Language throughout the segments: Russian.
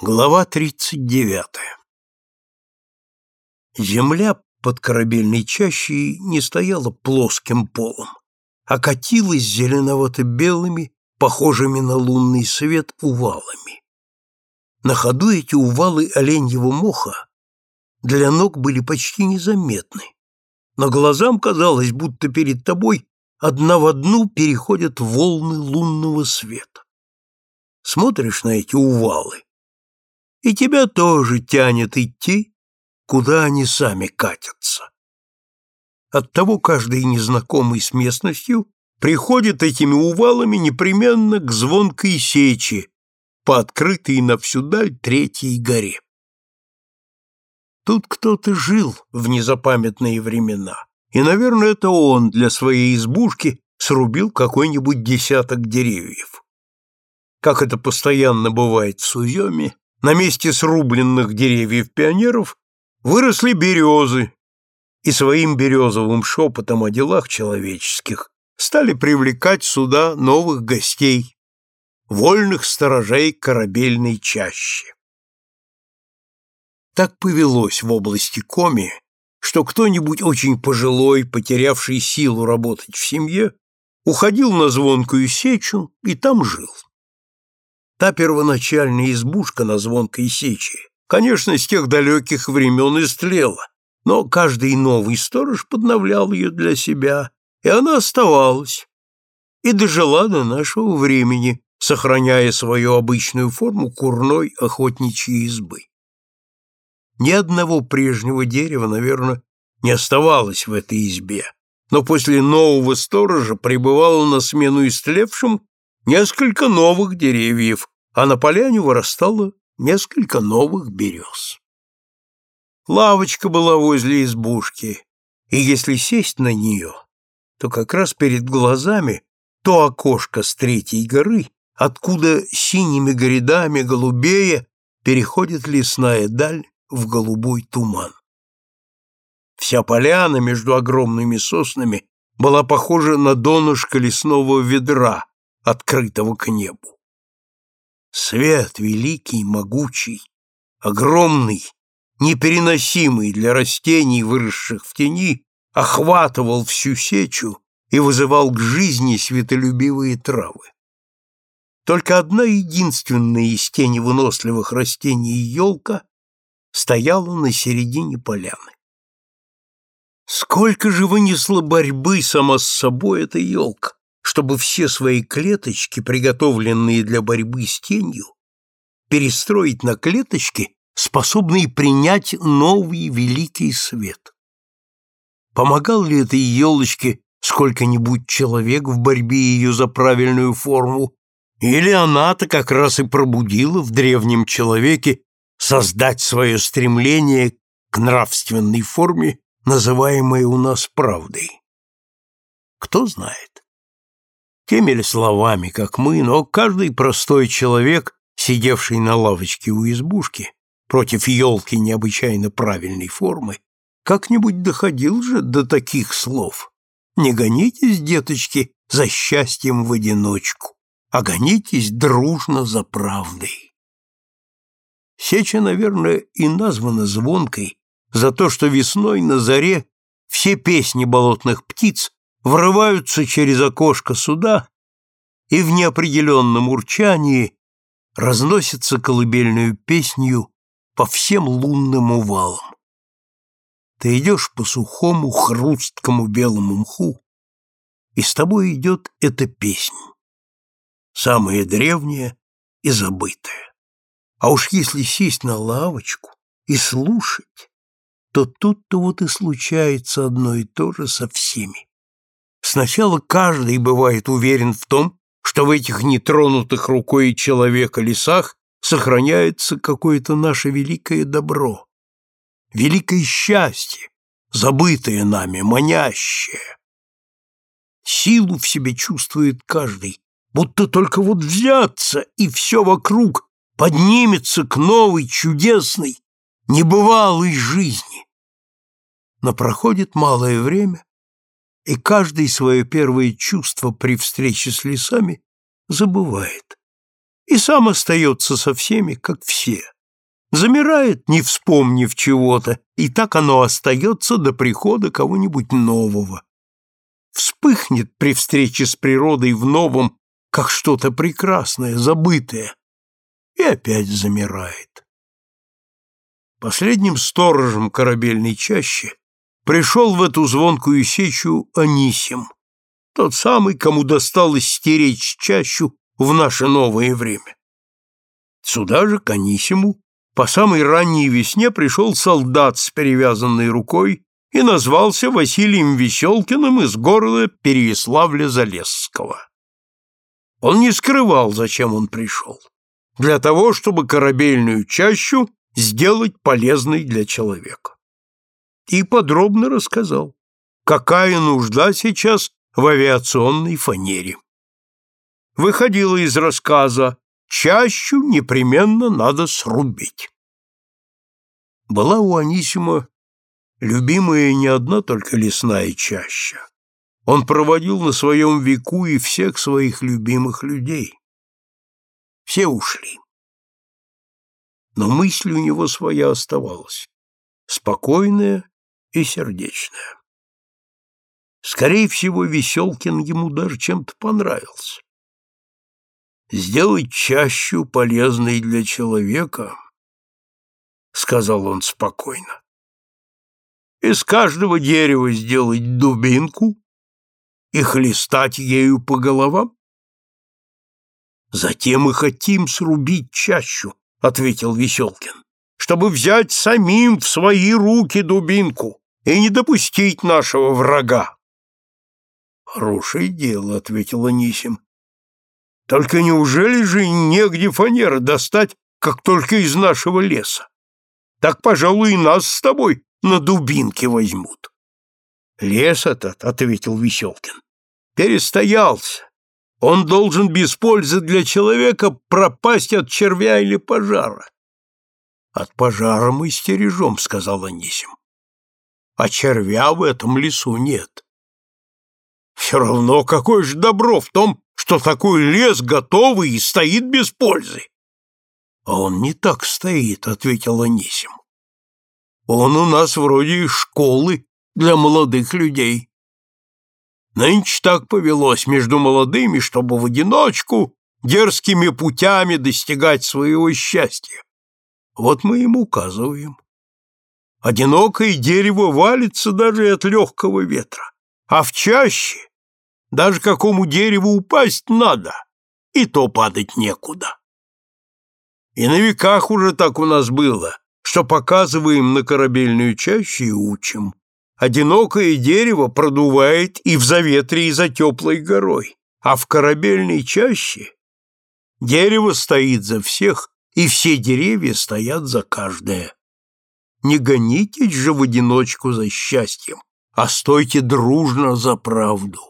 Глава 39. Земля под корабельной чащей не стояла плоским полом, а катилась зеленовато-белыми, похожими на лунный свет, увалами. На ходу эти увалы оленьего моха для ног были почти незаметны, но глазам казалось, будто перед тобой одна в одну переходят волны лунного света. Смотришь на эти увалы, и тебя тоже тянет идти, куда они сами катятся. Оттого каждый незнакомый с местностью приходит этими увалами непременно к звонкой сечи по открытой на всю даль Третьей горе. Тут кто-то жил в незапамятные времена, и, наверное, это он для своей избушки срубил какой-нибудь десяток деревьев. Как это постоянно бывает в Суземе, на месте срубленных деревьев пионеров выросли березы, и своим березовым шепотом о делах человеческих стали привлекать сюда новых гостей, вольных сторожей корабельной чащи. Так повелось в области Коми, что кто-нибудь очень пожилой, потерявший силу работать в семье, уходил на звонкую сечу и там жил. Та первоначальная избушка на звонкой сечи, конечно, с тех далеких времен истлела, но каждый новый сторож подновлял ее для себя, и она оставалась, и дожила до нашего времени, сохраняя свою обычную форму курной охотничьей избы. Ни одного прежнего дерева, наверное, не оставалось в этой избе, но после нового сторожа прибывало на смену истлевшим несколько новых деревьев, а на поляне вырастало несколько новых берез. Лавочка была возле избушки, и если сесть на нее, то как раз перед глазами то окошко с третьей горы, откуда синими грядами голубее переходит лесная даль в голубой туман. Вся поляна между огромными соснами была похожа на донышко лесного ведра, открытого к небу. Свет великий, могучий, огромный, непереносимый для растений, выросших в тени, охватывал всю сечу и вызывал к жизни светолюбивые травы. Только одна единственная из тени выносливых растений елка стояла на середине поляны. Сколько же вынесла борьбы сама с собой эта елка! Чтобы все свои клеточки, приготовленные для борьбы с тенью, перестроить на клеточки, способные принять новый великий свет. Помогал ли этой елочке сколько-нибудь человек в борьбе ее за правильную форму, или она-то как раз и пробудила в древнем человеке создать свое стремление к нравственной форме, называемой у нас правдой? Кто знает теми ли словами, как мы, но каждый простой человек, сидевший на лавочке у избушки, против елки необычайно правильной формы, как-нибудь доходил же до таких слов. Не гонитесь, деточки, за счастьем в одиночку, а гонитесь дружно за правдой. Сеча, наверное, и названа звонкой за то, что весной на заре все песни болотных птиц врываются через окошко суда и в неопределенном урчании разносятся колыбельную песнью по всем лунным увалам. Ты идешь по сухому хрусткому белому мху, и с тобой идет эта песня, самая древняя и забытая. А уж если сесть на лавочку и слушать, то тут-то вот и случается одно и то же со всеми. Сначала каждый бывает уверен в том, что в этих нетронутых рукой человека лесах сохраняется какое-то наше великое добро, великое счастье, забытое нами, манящее. Силу в себе чувствует каждый, будто только вот взяться, и все вокруг поднимется к новой, чудесной, небывалой жизни. Но проходит малое время, и каждый свое первое чувство при встрече с лесами забывает и сам остается со всеми, как все. Замирает, не вспомнив чего-то, и так оно остается до прихода кого-нибудь нового. Вспыхнет при встрече с природой в новом, как что-то прекрасное, забытое, и опять замирает. Последним сторожем корабельной чащи пришел в эту звонкую сечу Анисим, тот самый, кому досталось стеречь чащу в наше новое время. Сюда же, к Анисиму, по самой ранней весне пришел солдат с перевязанной рукой и назвался Василием Веселкиным из города Переяславля-Залесского. Он не скрывал, зачем он пришел. Для того, чтобы корабельную чащу сделать полезной для человека. И подробно рассказал, какая нужда сейчас в авиационной фанере. Выходило из рассказа «Чащу непременно надо срубить». Была у Анисима любимая не одна только лесная чаща. Он проводил на своем веку и всех своих любимых людей. Все ушли. Но мысль у него своя оставалась, спокойная и сердечная. Скорее всего, Веселкин ему даже чем-то понравился. «Сделать чащу полезной для человека», — сказал он спокойно. «Из каждого дерева сделать дубинку и хлестать ею по головам?» «Затем мы хотим срубить чащу», — ответил Веселкин, «чтобы взять самим в свои руки дубинку и не допустить нашего врага». «Хорошее дело», — ответил Анисим. «Только неужели же негде фанеры достать, как только из нашего леса? Так, пожалуй, и нас с тобой на дубинке возьмут». «Лес этот», — ответил Веселкин, — «перестоялся. Он должен без пользы для человека пропасть от червя или пожара». «От пожара мы стережем», — сказал Анисим. «А червя в этом лесу нет». Все равно какое же добро в том, что такой лес готовый и стоит без пользы. А он не так стоит, ответил Анисим. Он у нас вроде школы для молодых людей. Нынче так повелось между молодыми, чтобы в одиночку дерзкими путями достигать своего счастья. Вот мы им указываем. Одинокое дерево валится даже от легкого ветра, а в чаще даже какому дереву упасть надо, и то падать некуда. И на веках уже так у нас было, что показываем на корабельную чащу и учим. Одинокое дерево продувает и в заветре, и за теплой горой, а в корабельной чаще дерево стоит за всех, и все деревья стоят за каждое. Не гонитесь же в одиночку за счастьем, а стойте дружно за правду.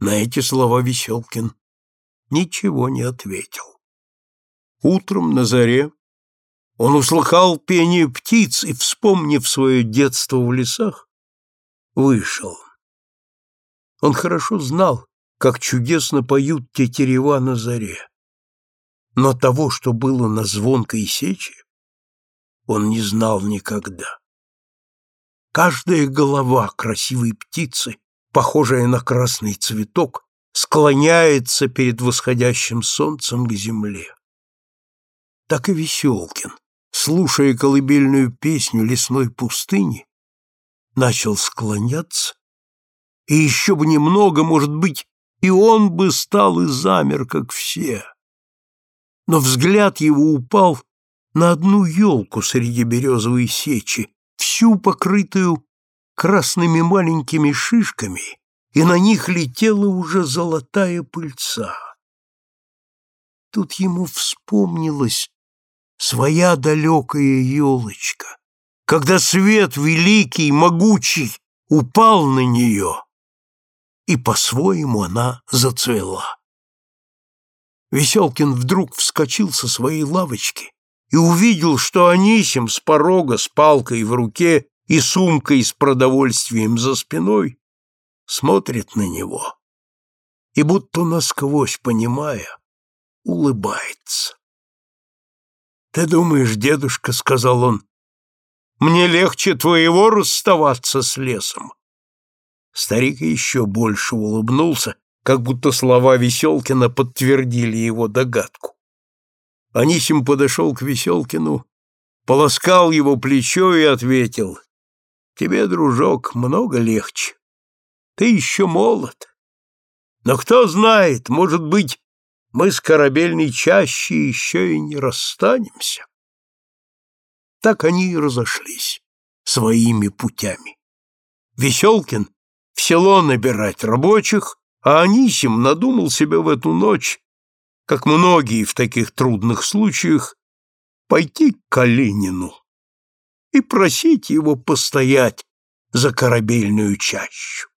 На эти слова Веселкин ничего не ответил. Утром на заре он услыхал пение птиц и, вспомнив свое детство в лесах, вышел. Он хорошо знал, как чудесно поют тетерева на заре. Но того, что было на звонкой сече, он не знал никогда. Каждая голова красивой птицы похожая на красный цветок, склоняется перед восходящим солнцем к земле. Так и Веселкин, слушая колыбельную песню лесной пустыни, начал склоняться, и еще бы немного, может быть, и он бы стал и замер, как все. Но взгляд его упал на одну елку среди березовой сечи, всю покрытую красными маленькими шишками, и на них летела уже золотая пыльца. Тут ему вспомнилась своя далекая елочка, когда свет великий, могучий упал на нее, и по-своему она зацвела. Веселкин вдруг вскочил со своей лавочки и увидел, что Анисим с порога с палкой в руке и сумкой с продовольствием за спиной, смотрит на него и, будто насквозь понимая, улыбается. «Ты думаешь, дедушка, — сказал он, — мне легче твоего расставаться с лесом?» Старик еще больше улыбнулся, как будто слова Веселкина подтвердили его догадку. Анисим подошел к Веселкину, полоскал его плечо и ответил, «Тебе, дружок, много легче. Ты еще молод. Но кто знает, может быть, мы с корабельной чаще еще и не расстанемся». Так они и разошлись своими путями. Веселкин в село набирать рабочих, а Анисим надумал себе в эту ночь, как многие в таких трудных случаях, пойти к Калинину и просить его постоять за корабельную чащу.